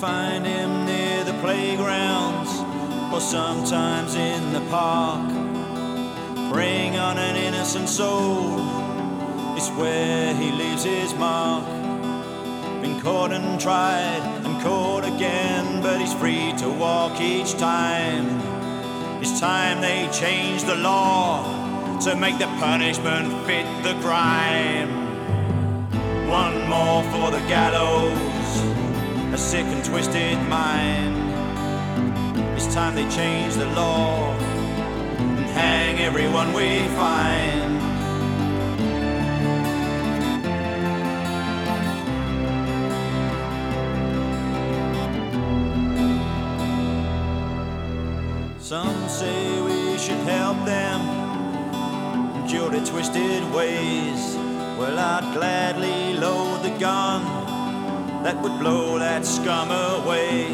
find him near the playgrounds or sometimes in the park. Preying on an innocent soul is where he leaves his mark. Been caught and tried and caught again, but he's free to walk each time. It's time they change the law to make the punishment fit the crime. One more for the gallows, a sick and twisted mind. It's time they change the law and hang everyone we find. Some say we should help them cure their twisted ways. Well, I'd gladly load the gun that would blow that scum away.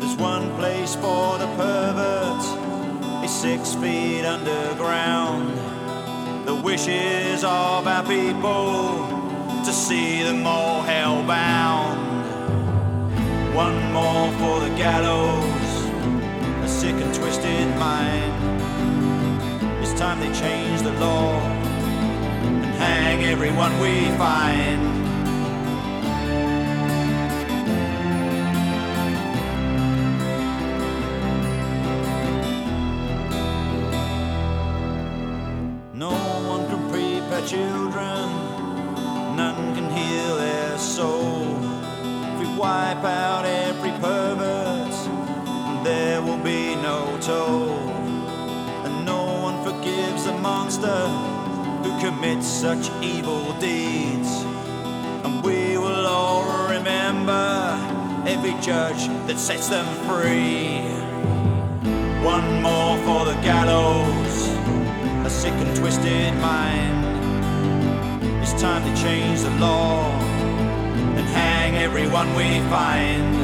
There's one place for the pervert, is six feet underground. The wishes of our people to see them all hellbound. One more for the gallows, a sick and twisted mind. It's time they change the law and hang everyone we find. No one can prepare children, none can heal their soul. If we wipe out every pervert, there will be no toll. And no one forgives a monster who commits such evil deeds. And we will all remember every judge that sets them free. One more for the a sick and twisted mind. It's time to change the law and hang everyone we find.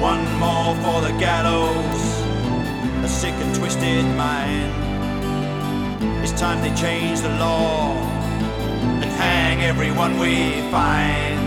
One more for the gallows, a sick and twisted mind. It's time they change the law and hang everyone we find.